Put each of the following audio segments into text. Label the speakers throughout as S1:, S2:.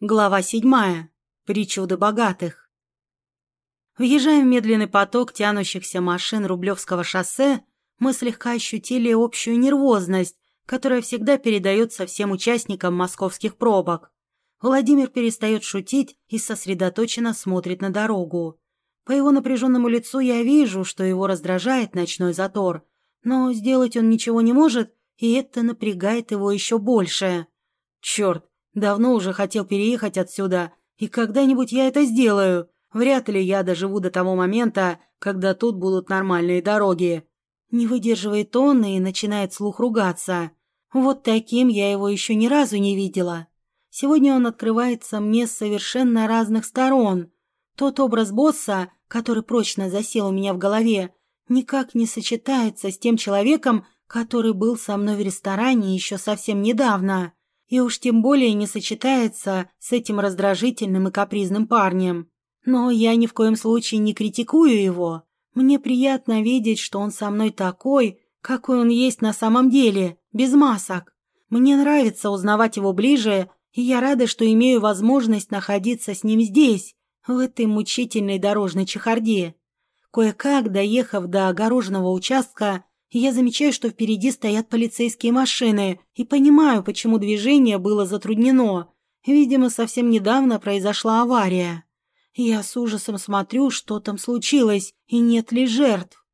S1: Глава седьмая. Причуды богатых. Въезжая в медленный поток тянущихся машин Рублевского шоссе, мы слегка ощутили общую нервозность, которая всегда передается всем участникам московских пробок. Владимир перестает шутить и сосредоточенно смотрит на дорогу. По его напряженному лицу я вижу, что его раздражает ночной затор, но сделать он ничего не может, и это напрягает его еще больше. Черт, Давно уже хотел переехать отсюда, и когда-нибудь я это сделаю. Вряд ли я доживу до того момента, когда тут будут нормальные дороги. Не выдерживает он и начинает слух ругаться. Вот таким я его еще ни разу не видела. Сегодня он открывается мне с совершенно разных сторон. Тот образ босса, который прочно засел у меня в голове, никак не сочетается с тем человеком, который был со мной в ресторане еще совсем недавно и уж тем более не сочетается с этим раздражительным и капризным парнем. Но я ни в коем случае не критикую его. Мне приятно видеть, что он со мной такой, какой он есть на самом деле, без масок. Мне нравится узнавать его ближе, и я рада, что имею возможность находиться с ним здесь, в этой мучительной дорожной чехарде. Кое-как, доехав до огороженного участка, я замечаю, что впереди стоят полицейские машины, и понимаю, почему движение было затруднено. Видимо, совсем недавно произошла авария. Я с ужасом смотрю, что там случилось, и нет ли жертв.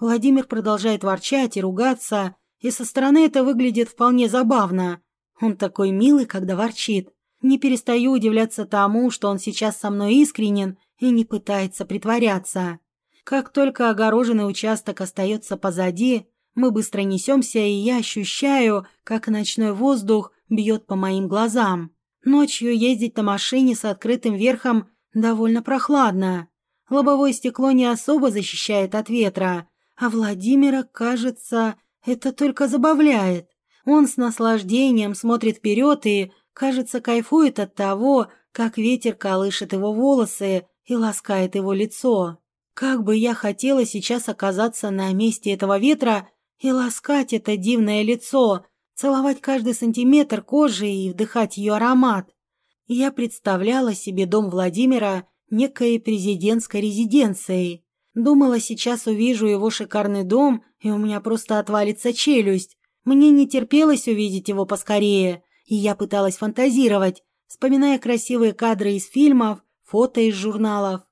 S1: Владимир продолжает ворчать и ругаться, и со стороны это выглядит вполне забавно. Он такой милый, когда ворчит. Не перестаю удивляться тому, что он сейчас со мной искренен и не пытается притворяться. Как только огороженный участок остается позади, мы быстро несемся, и я ощущаю, как ночной воздух бьет по моим глазам. Ночью ездить на машине с открытым верхом довольно прохладно. Лобовое стекло не особо защищает от ветра, а Владимира, кажется, это только забавляет. Он с наслаждением смотрит вперед и, кажется, кайфует от того, как ветер колышет его волосы и ласкает его лицо. Как бы я хотела сейчас оказаться на месте этого ветра и ласкать это дивное лицо, целовать каждый сантиметр кожи и вдыхать ее аромат. Я представляла себе дом Владимира некой президентской резиденцией. Думала, сейчас увижу его шикарный дом, и у меня просто отвалится челюсть. Мне не терпелось увидеть его поскорее, и я пыталась фантазировать, вспоминая красивые кадры из фильмов, фото из журналов.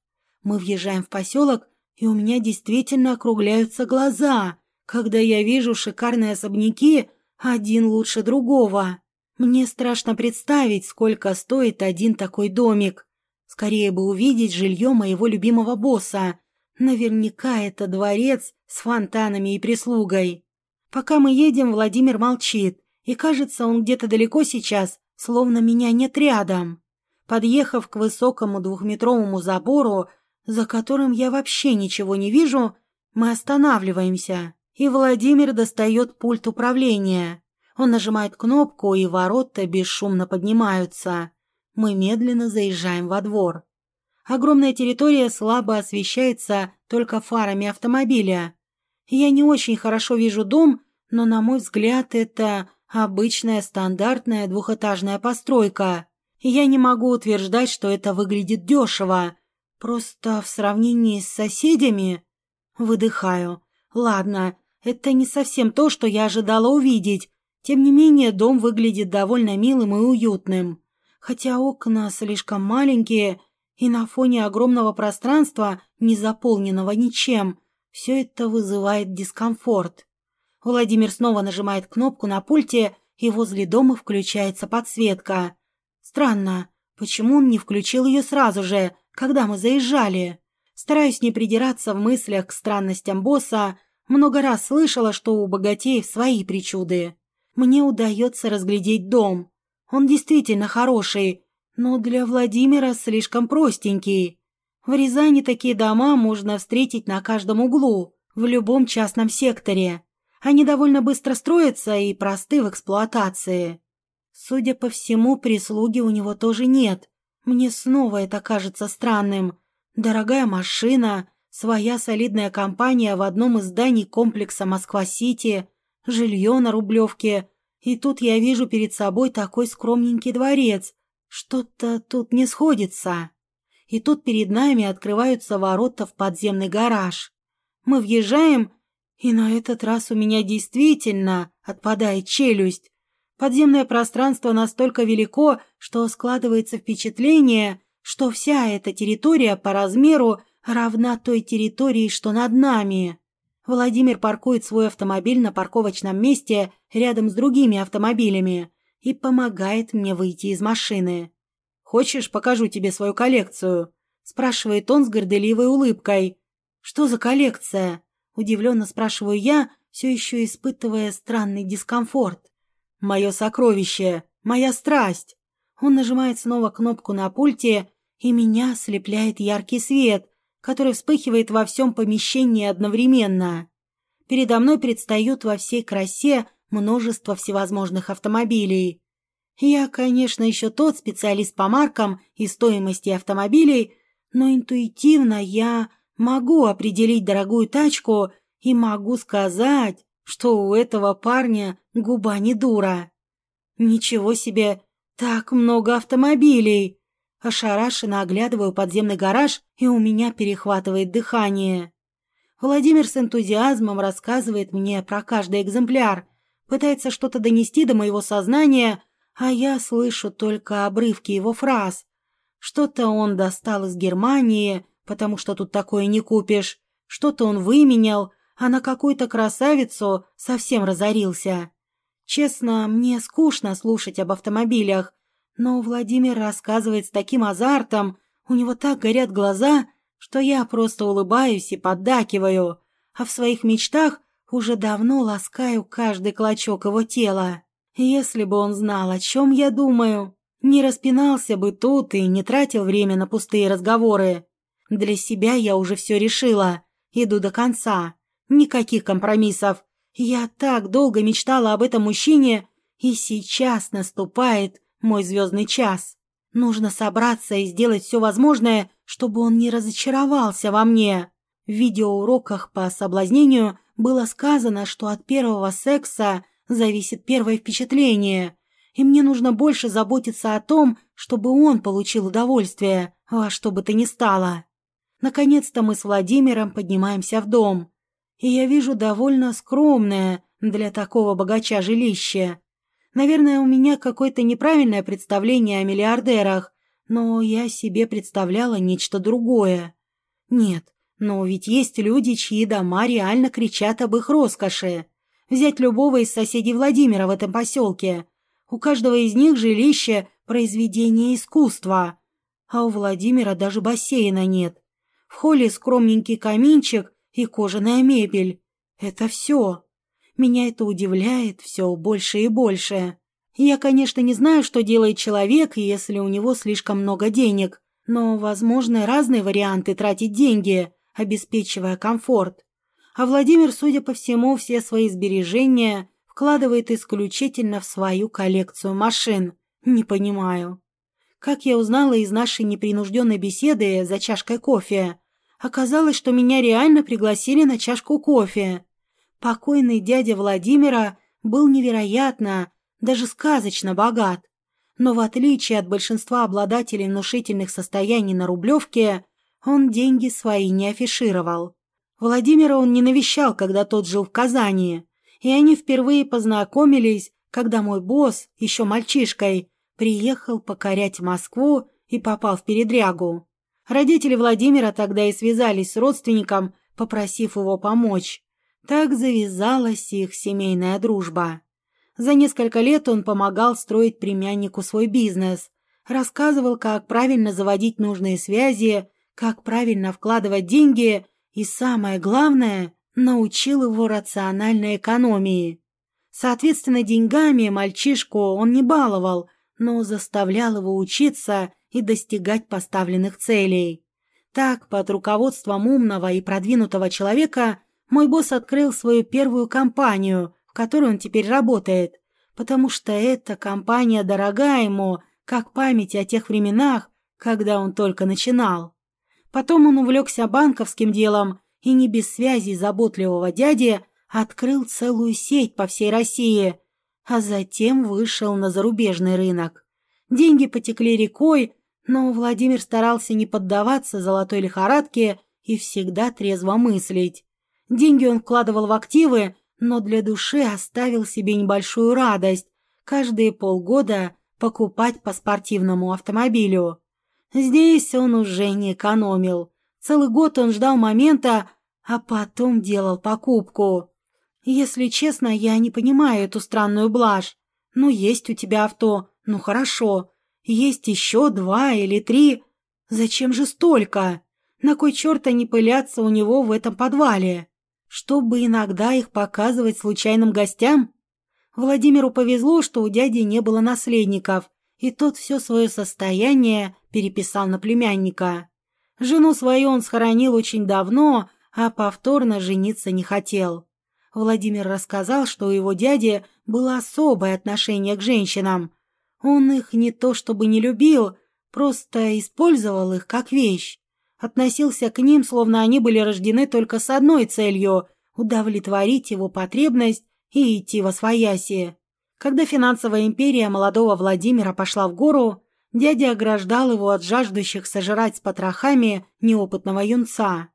S1: Мы въезжаем в поселок, и у меня действительно округляются глаза, когда я вижу шикарные особняки, один лучше другого. Мне страшно представить, сколько стоит один такой домик. Скорее бы увидеть жилье моего любимого босса. Наверняка это дворец с фонтанами и прислугой. Пока мы едем, Владимир молчит, и кажется, он где-то далеко сейчас, словно меня нет рядом. Подъехав к высокому двухметровому забору, за которым я вообще ничего не вижу, мы останавливаемся, и Владимир достает пульт управления. Он нажимает кнопку, и ворота бесшумно поднимаются. Мы медленно заезжаем во двор. Огромная территория слабо освещается только фарами автомобиля. Я не очень хорошо вижу дом, но, на мой взгляд, это обычная стандартная двухэтажная постройка. Я не могу утверждать, что это выглядит дешево, Просто в сравнении с соседями... Выдыхаю. Ладно, это не совсем то, что я ожидала увидеть. Тем не менее, дом выглядит довольно милым и уютным. Хотя окна слишком маленькие, и на фоне огромного пространства, не заполненного ничем, все это вызывает дискомфорт. Владимир снова нажимает кнопку на пульте, и возле дома включается подсветка. Странно, почему он не включил ее сразу же, когда мы заезжали. Стараюсь не придираться в мыслях к странностям босса, много раз слышала, что у богатеев свои причуды. Мне удается разглядеть дом. Он действительно хороший, но для Владимира слишком простенький. В Рязани такие дома можно встретить на каждом углу, в любом частном секторе. Они довольно быстро строятся и просты в эксплуатации. Судя по всему, прислуги у него тоже нет. Мне снова это кажется странным. Дорогая машина, своя солидная компания в одном из зданий комплекса Москва-Сити, жилье на Рублевке. И тут я вижу перед собой такой скромненький дворец. Что-то тут не сходится. И тут перед нами открываются ворота в подземный гараж. Мы въезжаем, и на этот раз у меня действительно отпадает челюсть. Подземное пространство настолько велико, что складывается впечатление, что вся эта территория по размеру равна той территории, что над нами. Владимир паркует свой автомобиль на парковочном месте рядом с другими автомобилями и помогает мне выйти из машины. «Хочешь, покажу тебе свою коллекцию?» – спрашивает он с горделивой улыбкой. «Что за коллекция?» – удивленно спрашиваю я, все еще испытывая странный дискомфорт. «Мое сокровище, моя страсть!» Он нажимает снова кнопку на пульте, и меня ослепляет яркий свет, который вспыхивает во всем помещении одновременно. Передо мной предстают во всей красе множество всевозможных автомобилей. Я, конечно, еще тот специалист по маркам и стоимости автомобилей, но интуитивно я могу определить дорогую тачку и могу сказать, что у этого парня губа не дура. Ничего себе, так много автомобилей! Ошарашенно оглядываю подземный гараж, и у меня перехватывает дыхание. Владимир с энтузиазмом рассказывает мне про каждый экземпляр, пытается что-то донести до моего сознания, а я слышу только обрывки его фраз. Что-то он достал из Германии, потому что тут такое не купишь, что-то он выменял, а на какую-то красавицу совсем разорился. Честно, мне скучно слушать об автомобилях, но Владимир рассказывает с таким азартом, у него так горят глаза, что я просто улыбаюсь и поддакиваю, а в своих мечтах уже давно ласкаю каждый клочок его тела. Если бы он знал, о чем я думаю, не распинался бы тут и не тратил время на пустые разговоры. Для себя я уже все решила, иду до конца. Никаких компромиссов. Я так долго мечтала об этом мужчине, и сейчас наступает мой звездный час. Нужно собраться и сделать все возможное, чтобы он не разочаровался во мне. В видеоуроках по соблазнению было сказано, что от первого секса зависит первое впечатление, и мне нужно больше заботиться о том, чтобы он получил удовольствие, во что бы то ни стало. Наконец-то мы с Владимиром поднимаемся в дом, и я вижу довольно скромное для такого богача жилище. Наверное, у меня какое-то неправильное представление о миллиардерах, но я себе представляла нечто другое. Нет, но ведь есть люди, чьи дома реально кричат об их роскоши. Взять любого из соседей Владимира в этом поселке. У каждого из них жилище – произведение искусства. А у Владимира даже бассейна нет. В холле скромненький каминчик и кожаная мебель. Это все. Меня это удивляет все больше и больше. Я, конечно, не знаю, что делает человек, если у него слишком много денег, но возможны разные варианты тратить деньги, обеспечивая комфорт. А Владимир, судя по всему, все свои сбережения вкладывает исключительно в свою коллекцию машин. Не понимаю. Как я узнала из нашей непринужденной беседы за чашкой кофе, оказалось, что меня реально пригласили на чашку кофе. Покойный дядя Владимира был невероятно, даже сказочно богат. Но в отличие от большинства обладателей внушительных состояний на Рублевке, он деньги свои не афишировал. Владимира он не навещал, когда тот жил в Казани, и они впервые познакомились, когда мой босс, еще мальчишкой, приехал покорять Москву и попал в передрягу. Родители Владимира тогда и связались с родственником, попросив его помочь. Так завязалась их семейная дружба. За несколько лет он помогал строить племяннику свой бизнес, рассказывал, как правильно заводить нужные связи, как правильно вкладывать деньги и, самое главное, научил его рациональной экономии. Соответственно, деньгами мальчишку он не баловал, но заставлял его учиться и достигать поставленных целей. Так, под руководством умного и продвинутого человека – мой босс открыл свою первую компанию, в которой он теперь работает, потому что эта компания дорога ему, как память о тех временах, когда он только начинал. Потом он увлекся банковским делом и не без связи заботливого дяди открыл целую сеть по всей России, а затем вышел на зарубежный рынок. Деньги потекли рекой, но Владимир старался не поддаваться золотой лихорадке и всегда трезво мыслить. Деньги он вкладывал в активы, но для души оставил себе небольшую радость каждые полгода покупать по спортивному автомобилю. Здесь он уже не экономил. Целый год он ждал момента, а потом делал покупку. Если честно, я не понимаю эту странную блажь. Ну, есть у тебя авто, ну хорошо. Есть еще два или три. Зачем же столько? На кой черт они пылятся у него в этом подвале? Чтобы иногда их показывать случайным гостям? Владимиру повезло, что у дяди не было наследников, и тот все свое состояние переписал на племянника. Жену свою он схоронил очень давно, а повторно жениться не хотел. Владимир рассказал, что у его дяди было особое отношение к женщинам. Он их не то чтобы не любил, просто использовал их как вещь. Относился к ним, словно они были рождены только с одной целью – удовлетворить его потребность и идти во свояси. Когда финансовая империя молодого Владимира пошла в гору, дядя ограждал его от жаждущих сожрать с потрохами неопытного юнца.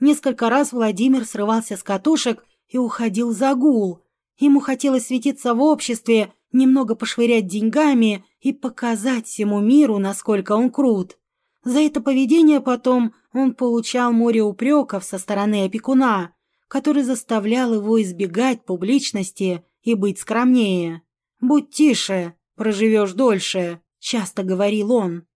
S1: Несколько раз Владимир срывался с катушек и уходил за гул. Ему хотелось светиться в обществе, немного пошвырять деньгами и показать всему миру, насколько он крут. За это поведение потом он получал море упреков со стороны опекуна, который заставлял его избегать публичности и быть скромнее. «Будь тише, проживешь дольше», — часто говорил он.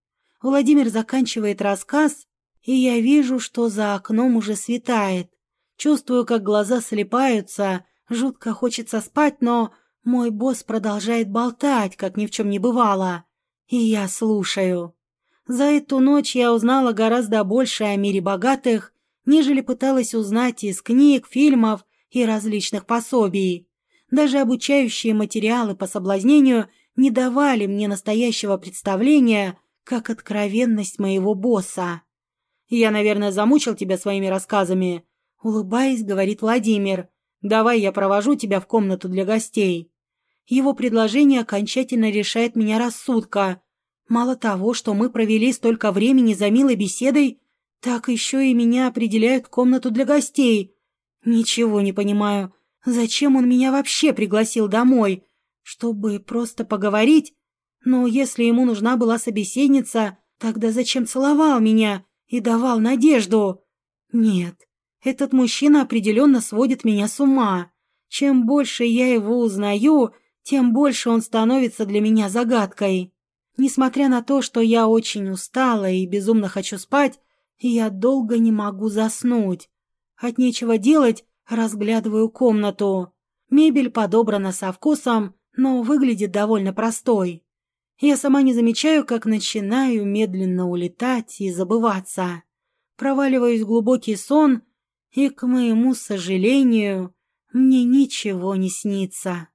S1: Владимир заканчивает рассказ, и я вижу, что за окном уже светает. Чувствую, как глаза слепаются, жутко хочется спать, но мой босс продолжает болтать, как ни в чем не бывало. И я слушаю. За эту ночь я узнала гораздо больше о мире богатых нежели пыталась узнать из книг, фильмов и различных пособий. Даже обучающие материалы по соблазнению не давали мне настоящего представления, как откровенность моего босса. «Я, наверное, замучил тебя своими рассказами», — улыбаясь, говорит Владимир. «Давай я провожу тебя в комнату для гостей». Его предложение окончательно решает меня рассудка. Мало того, что мы провели столько времени за милой беседой, так еще и меня определяют в комнату для гостей. Ничего не понимаю. Зачем он меня вообще пригласил домой? Чтобы просто поговорить? Но если ему нужна была собеседница, тогда зачем целовал меня и давал надежду? Нет, этот мужчина определенно сводит меня с ума. Чем больше я его узнаю, тем больше он становится для меня загадкой. Несмотря на то, что я очень устала и безумно хочу спать, я долго не могу заснуть. От нечего делать разглядываю комнату. Мебель подобрана со вкусом, но выглядит довольно простой. Я сама не замечаю, как начинаю медленно улетать и забываться. Проваливаюсь в глубокий сон, и, к моему сожалению, мне ничего не снится.